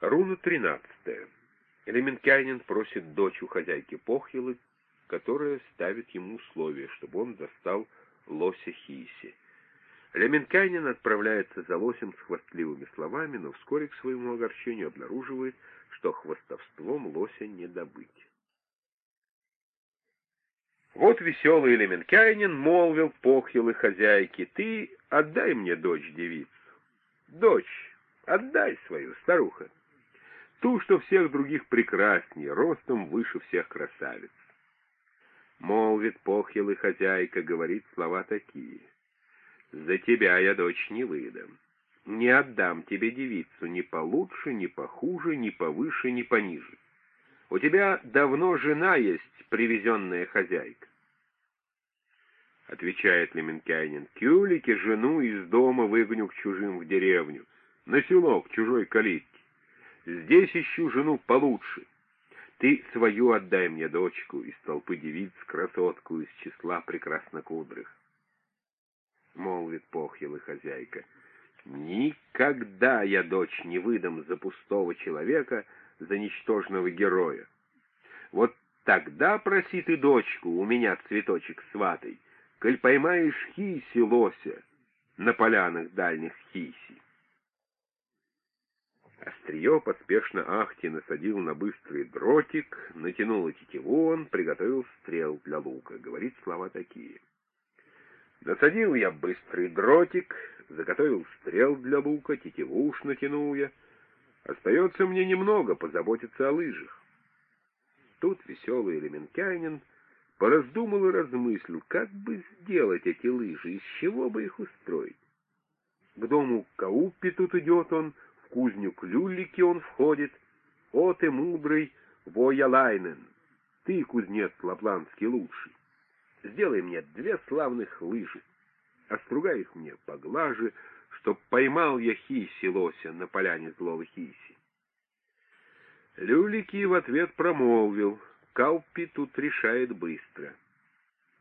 Руна тринадцатая. Элементянин просит дочь у хозяйки Похилы, которая ставит ему условие, чтобы он достал лося Хиси. Леменкайнин отправляется за лосем с хвастливыми словами, но вскоре к своему огорчению обнаруживает, что хвастовством лося не добыть. Вот веселый Леменкайнин молвил похилы хозяйки, «Ты отдай мне дочь девицу». «Дочь, отдай свою, старуха» ту, что всех других прекраснее, ростом выше всех красавиц. Молвит похилый хозяйка, говорит слова такие. «За тебя я дочь не выдам. Не отдам тебе девицу ни получше, ни похуже, ни повыше, ни пониже. У тебя давно жена есть, привезенная хозяйка. Отвечает Леменкянин, кюлики жену из дома выгоню к чужим в деревню, на село, к чужой калитке. Здесь ищу жену получше. Ты свою отдай мне, дочку, из толпы девиц, красотку из числа прекраснокудрых. Молвит похилый хозяйка. Никогда я дочь не выдам за пустого человека, за ничтожного героя. Вот тогда проси ты дочку у меня цветочек сватой, коль поймаешь хиси лося на полянах дальних хиси. Острие поспешно Ахти насадил на быстрый дротик, натянул тетиву он, приготовил стрел для лука. Говорит слова такие. Насадил я быстрый дротик, заготовил стрел для лука, тетиву уж натянул я. Остается мне немного позаботиться о лыжах. Тут веселый элементянин пораздумал и размыслил, как бы сделать эти лыжи, из чего бы их устроить. К дому Кауппи тут идет он, — кузню Клюллики он входит. О, ты мудрый Воялайнен, ты, кузнец лапландский лучший. Сделай мне две славных лыжи, остругай их мне поглаже, чтоб поймал я хиси лося на поляне злого хиси. Люлики в ответ промолвил, Каупи тут решает быстро.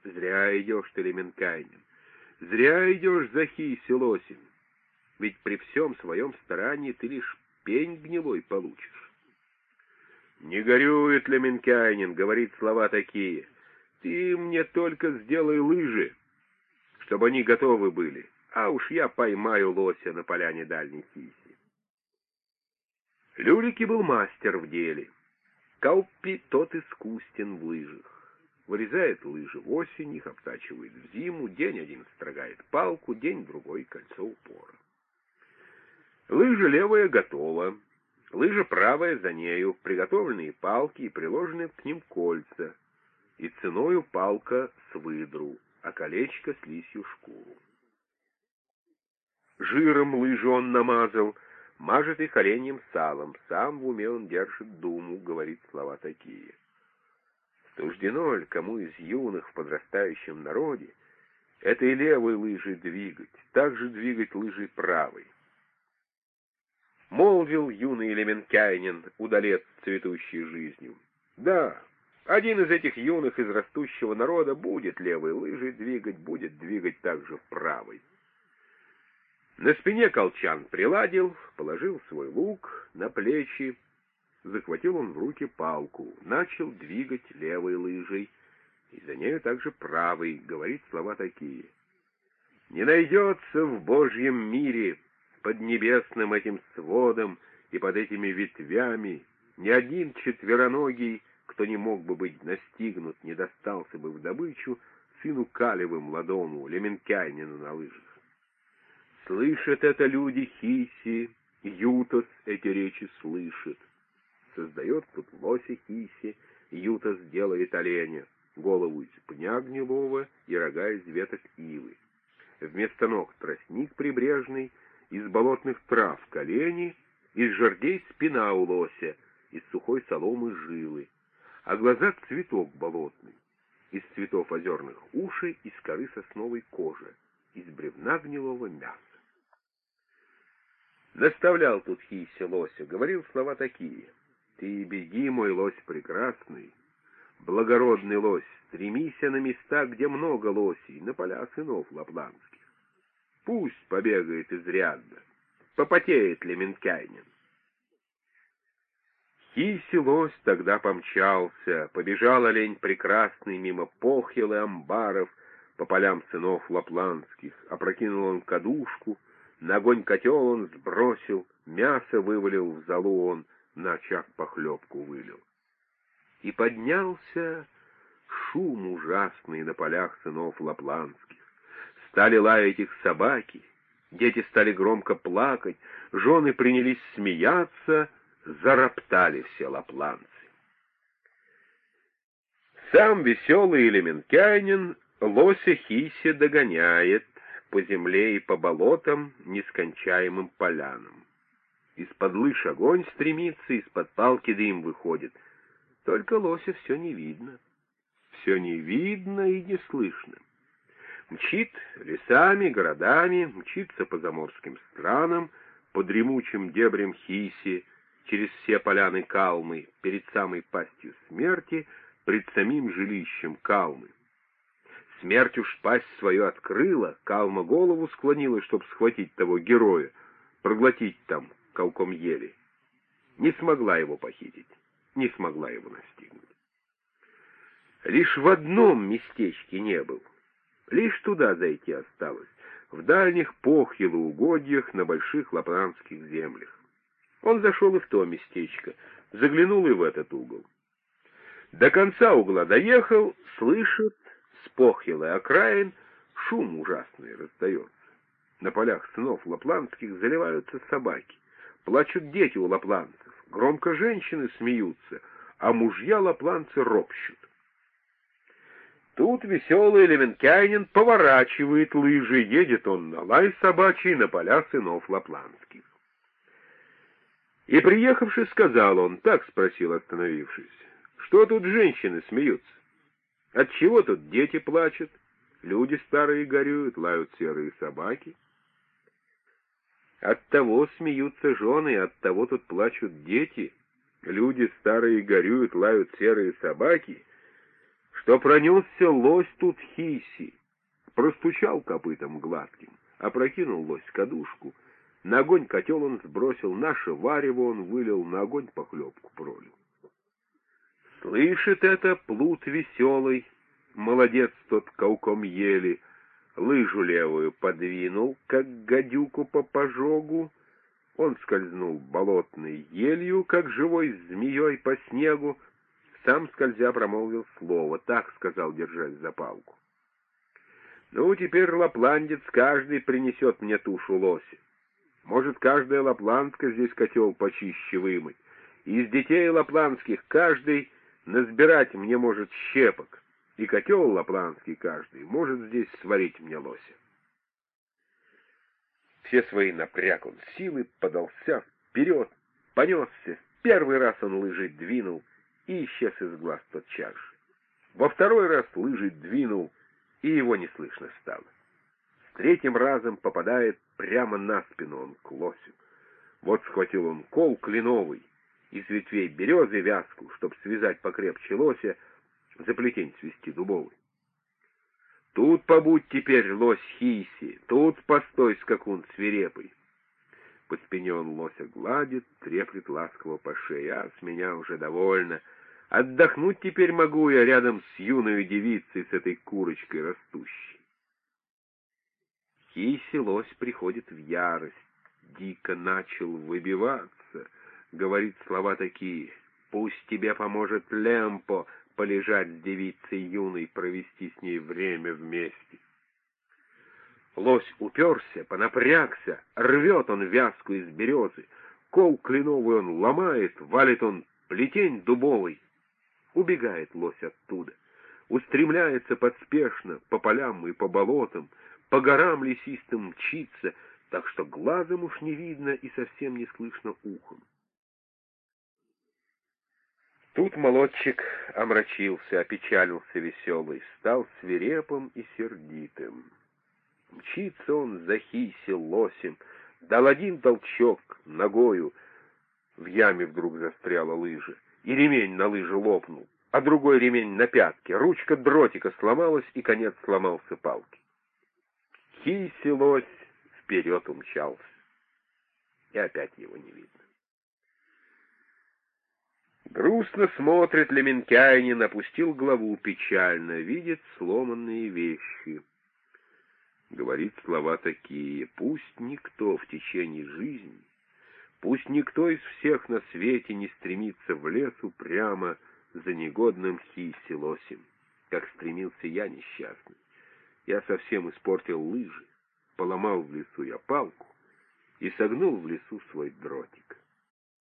Зря идешь ты, Леменкайнин, зря идешь за хиси лосем ведь при всем своем старании ты лишь пень гнилой получишь. «Не горюет Леменкянин, — говорит слова такие, — ты мне только сделай лыжи, чтобы они готовы были, а уж я поймаю лося на поляне дальней киси». Люлики был мастер в деле. Кауппи тот искусен в лыжах. Вырезает лыжи в осень, их обтачивает в зиму, день один строгает палку, день другой кольцо упора. Лыжа левая готова, лыжа правая за нею, приготовленные палки и приложены к ним кольца, и ценою палка с выдру, а колечко с лисью шкуру. Жиром лыжу он намазал, мажет их оленьим салом, сам в уме он держит думу, говорит слова такие. Суждено ли кому из юных в подрастающем народе этой левой лыжей двигать, так же двигать лыжей правой? Молвил юный Леменкайнин, удалец цветущей жизнью. Да, один из этих юных из растущего народа будет левой лыжей двигать, будет двигать также правой. На спине колчан приладил, положил свой лук на плечи, захватил он в руки палку, начал двигать левой лыжей, и за нею также правой, говорит слова такие. «Не найдется в Божьем мире под небесным этим сводом и под этими ветвями ни один четвероногий, кто не мог бы быть настигнут, не достался бы в добычу сыну Калеву молодому, Леменкянину на лыжах. Слышат это люди Хиси, Ютас эти речи слышит. Создает тут лося Хиси, Ютас делает оленя, голову из пня гнилого и рога из веток ивы. Вместо ног тростник прибрежный — из болотных трав колени, из жердей спина у лося, из сухой соломы жилы, а глаза цветок болотный, из цветов озерных уши, из коры сосновой кожи, из бревна гнилого мяса. Наставлял тут Хися лося, говорил слова такие. «Ты беги, мой лось прекрасный, благородный лось, стремися на места, где много лосей, на поля сынов лапландских. Пусть побегает изрядно, попотеет Леменкайнин. Киси лось тогда помчался, побежал олень прекрасный мимо похил и амбаров по полям сынов лапландских, опрокинул он кадушку, на огонь котел он сбросил, мясо вывалил в залу он, на очаг похлебку вылил. И поднялся шум ужасный на полях сынов лапландских. Стали лаять их собаки, дети стали громко плакать, жены принялись смеяться, зароптали все лапланцы. Сам веселый элементянин лося Хиси догоняет по земле и по болотам нескончаемым полянам. Из-под лыж огонь стремится, из-под палки дым выходит. Только лося все не видно. Все не видно и не слышно. Мчит лесами, городами, мчится по заморским странам, по дремучим дебрям Хиси, через все поляны Калмы, перед самой пастью смерти, пред самим жилищем Калмы. Смерть уж пасть свою открыла, Калма голову склонила, чтоб схватить того героя, проглотить там колком ели. Не смогла его похитить, не смогла его настигнуть. Лишь в одном местечке не был. Лишь туда зайти осталось, в дальних похилоугодьях на больших лапранских землях. Он зашел и в то местечко, заглянул и в этот угол. До конца угла доехал, слышит, с похилой окраин шум ужасный раздается. На полях сынов лапландских заливаются собаки, плачут дети у лапланцев, громко женщины смеются, а мужья лапланцы ропщут. Тут веселый Левенкянин поворачивает лыжи, едет он на лай собачий на поля сынов лапландских. И, приехавший, сказал он, так спросил, остановившись, что тут женщины смеются? Отчего тут дети плачут, люди старые горюют, лают серые собаки? От того смеются жены, от того тут плачут дети, люди старые горюют, лают серые собаки — что пронесся лось тут хиси, простучал копытом гладким, опрокинул лось кадушку, на огонь котел он сбросил, наше варево он вылил, на огонь похлебку пролил. Слышит это плут веселый, молодец тот кауком ели, лыжу левую подвинул, как гадюку по пожогу, он скользнул болотной елью, как живой змеей по снегу, сам, скользя, промолвил слово. Так сказал, держась за палку. Ну, теперь лапландец каждый принесет мне тушу лося. Может, каждая лапландка здесь котел почище вымыть. Из детей лапландских каждый насбирать мне может щепок, и котел лапландский каждый может здесь сварить мне лося. Все свои напряг он силы, подался вперед, понесся. Первый раз он лыжи двинул, и исчез из глаз тотчас же. Во второй раз лыжи двинул, и его не слышно стало. С третьим разом попадает прямо на спину он к лосю. Вот схватил он кол кленовый, из ветвей березы вязку, чтоб связать покрепче лося, за плетень свести дубовый. Тут побудь теперь, лось хиси, тут постой, скакун свирепый. По спине он лося гладит, треплет ласково по шее, а с меня уже довольно — Отдохнуть теперь могу я рядом с юной девицей, с этой курочкой растущей. Киси лось приходит в ярость, дико начал выбиваться, говорит слова такие, «Пусть тебе поможет Лемпо полежать с девицей юной, провести с ней время вместе». Лось уперся, понапрягся, рвет он вязку из березы, кол кленовый он ломает, валит он плетень дубовый, Убегает лось оттуда, устремляется подспешно по полям и по болотам, по горам лесистым мчится, так что глазом уж не видно и совсем не слышно ухом. Тут молодчик омрачился, опечалился веселый, стал свирепым и сердитым. Мчится он за хиси лосем, дал один толчок ногою, в яме вдруг застряла лыжа и ремень на лыже лопнул, а другой ремень на пятке. Ручка дротика сломалась, и конец сломался палки. Киси лось вперед умчался, и опять его не видно. Грустно смотрит Леменкайнин, опустил главу печально, видит сломанные вещи. Говорит слова такие, пусть никто в течение жизни, пусть никто из всех на свете не стремится в лесу прямо за негодным хиселосем, как стремился я несчастный. Я совсем испортил лыжи, поломал в лесу я палку и согнул в лесу свой дротик.